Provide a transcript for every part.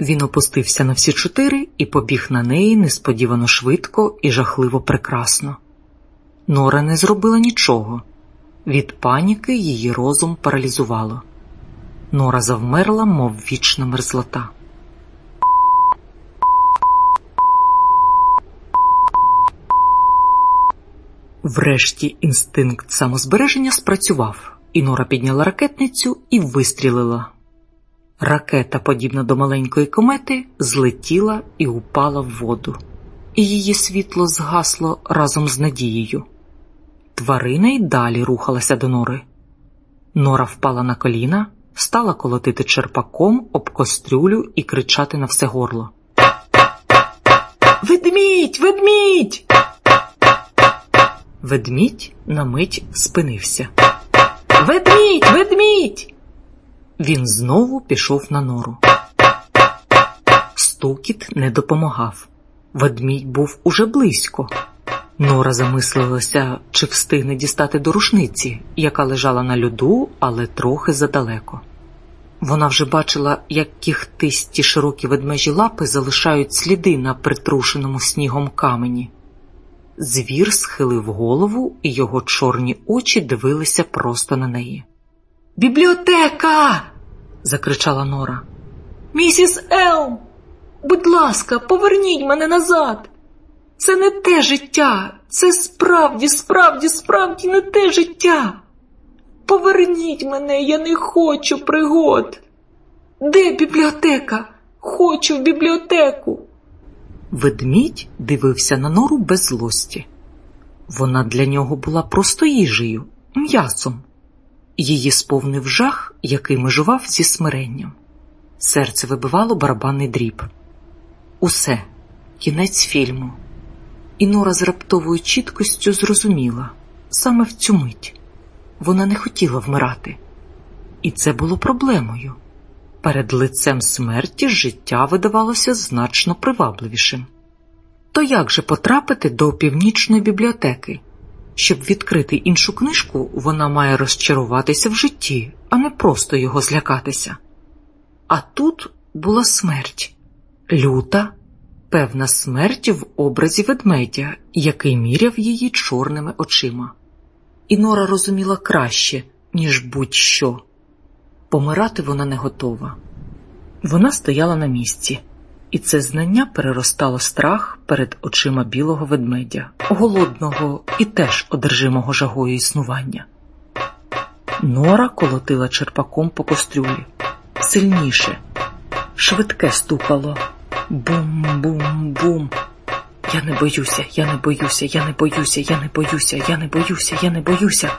Він опустився на всі чотири і побіг на неї несподівано швидко і жахливо прекрасно. Нора не зробила нічого. Від паніки її розум паралізувало. Нора завмерла, мов вічна мерзлота. Врешті інстинкт самозбереження спрацював, і Нора підняла ракетницю і вистрілила. Ракета, подібна до маленької комети, злетіла і упала в воду, і її світло згасло разом з надією. Тварина й далі рухалася до нори. Нора впала на коліна, стала колотити черпаком об кострюлю і кричати на все горло. Ведмідь, ведмідь! Ведмідь на мить спинився. Ведмідь, ведмідь! Він знову пішов на нору. Стукіт не допомагав. Ведмідь був уже близько. Нора замислилася, чи встигне дістати до рушниці, яка лежала на льоду, але трохи задалеко. Вона вже бачила, як кіхтисті широкі ведмежі лапи залишають сліди на притрушеному снігом камені. Звір схилив голову, і його чорні очі дивилися просто на неї. Бібліотека. закричала Нора. Місіс Елм, будь ласка, поверніть мене назад. Це не те життя, це справді, справді, справді не те життя. Поверніть мене, я не хочу пригод. Де бібліотека? Хочу в бібліотеку. Ведмідь дивився на нору без злості. Вона для нього була просто їжею, м'ясом. Її сповнив жах, який межував зі смиренням. Серце вибивало барабанний дріб. Усе, кінець фільму. І Нора з раптовою чіткостю зрозуміла саме в цю мить вона не хотіла вмирати, і це було проблемою. Перед лицем смерті життя видавалося значно привабливішим. То як же потрапити до північної бібліотеки? Щоб відкрити іншу книжку, вона має розчаруватися в житті, а не просто його злякатися. А тут була смерть, люта, певна смерть в образі ведмедя, який міряв її чорними очима. І Нора розуміла краще, ніж будь-що. Помирати вона не готова. Вона стояла на місці, і це знання переростало страх перед очима білого ведмедя, голодного і теж одержимого жагою існування. Нора колотила черпаком по кострюлі сильніше, швидке стукало бум-бум-бум. Я не боюся, я не боюся, я не боюся, я не боюся, я не боюся, я не боюся.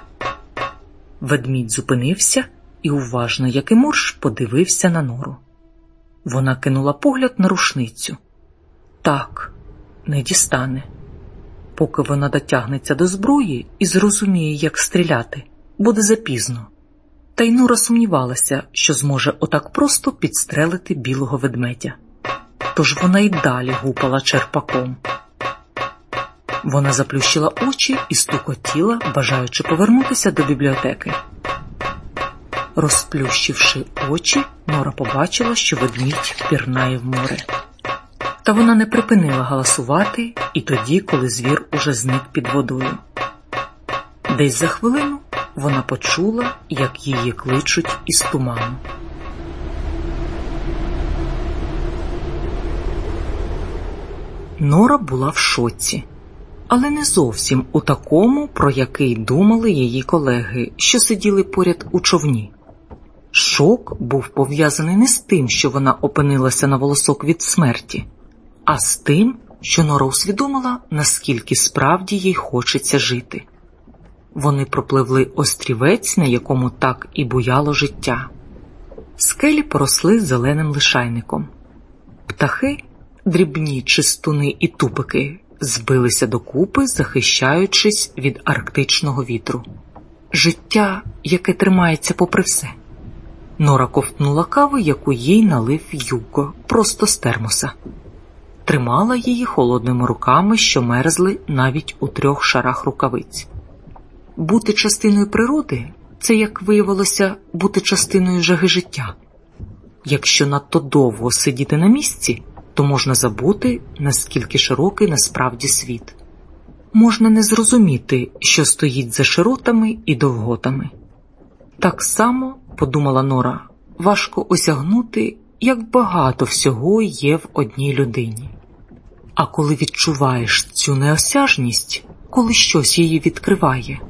Ведмідь зупинився і уважно, як і морж, подивився на нору. Вона кинула погляд на рушницю. Так, не дістане. Поки вона дотягнеться до зброї і зрозуміє, як стріляти, буде запізно. Та й Нора сумнівалася, що зможе отак просто підстрелити білого ведмедя. Тож вона й далі гупала черпаком. Вона заплющила очі і стукотіла, бажаючи повернутися до бібліотеки. Розплющивши очі, Нора побачила, що ведмідь пірнає в море. Та вона не припинила галасувати і тоді, коли звір уже зник під водою. Десь за хвилину вона почула, як її кличуть із туману. Нора була в шоці, але не зовсім у такому, про який думали її колеги, що сиділи поряд у човні. Шок був пов'язаний не з тим, що вона опинилася на волосок від смерті, а з тим, що Нора усвідомила, наскільки справді їй хочеться жити. Вони пропливли острівець, на якому так і буяло життя. Скелі поросли зеленим лишайником. Птахи, дрібні чистуни і тупики, збилися докупи, захищаючись від арктичного вітру. Життя, яке тримається попри все. Нора ковтнула кави, яку їй налив Юго, просто з термоса. Тримала її холодними руками, що мерзли навіть у трьох шарах рукавиць. Бути частиною природи це, як виявилося, бути частиною жаги життя. якщо надто довго сидіти на місці, то можна забути, наскільки широкий насправді світ. Можна не зрозуміти, що стоїть за широтами і довготами. Так само, подумала Нора, важко осягнути, як багато всього є в одній людині. А коли відчуваєш цю неосяжність, коли щось її відкриває,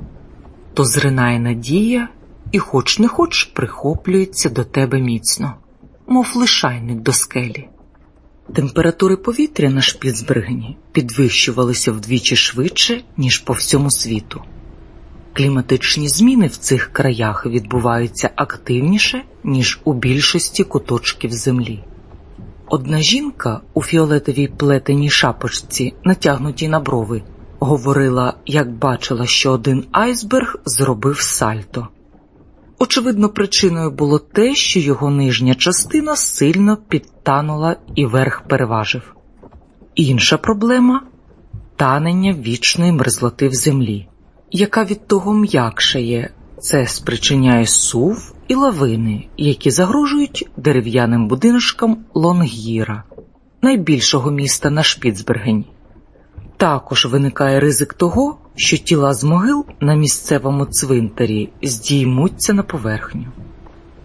то зринає надія і, хоч не хоч, прихоплюється до тебе міцно, мов лишайник до скелі. Температури повітря на Шпіцбергені підвищувалися вдвічі швидше, ніж по всьому світу. Кліматичні зміни в цих краях відбуваються активніше, ніж у більшості куточків землі. Одна жінка у фіолетовій плетеній шапочці, натягнутій на брови, говорила, як бачила, що один айсберг зробив сальто. Очевидно, причиною було те, що його нижня частина сильно підтанула і верх переважив. Інша проблема танення вічної мерзлоти в землі, яка від того м'якшає, це спричиняє сув і лавини, які загрожують дерев'яним будиночкам Лонгіра, найбільшого міста на Шпіцбергені. Також виникає ризик того, що тіла з могил на місцевому цвинтарі здіймуться на поверхню.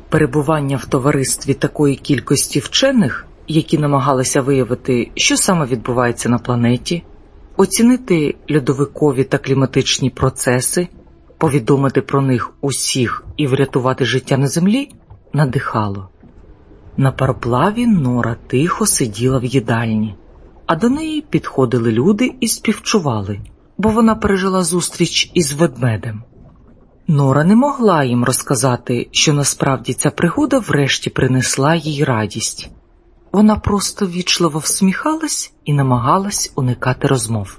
Перебування в товаристві такої кількості вчених, які намагалися виявити, що саме відбувається на планеті, оцінити льодовикові та кліматичні процеси, повідомити про них усіх і врятувати життя на землі, надихало. На пароплаві Нора тихо сиділа в їдальні, а до неї підходили люди і співчували бо вона пережила зустріч із ведмедем. Нора не могла їм розказати, що насправді ця пригода врешті принесла їй радість. Вона просто вічливо всміхалась і намагалась уникати розмов.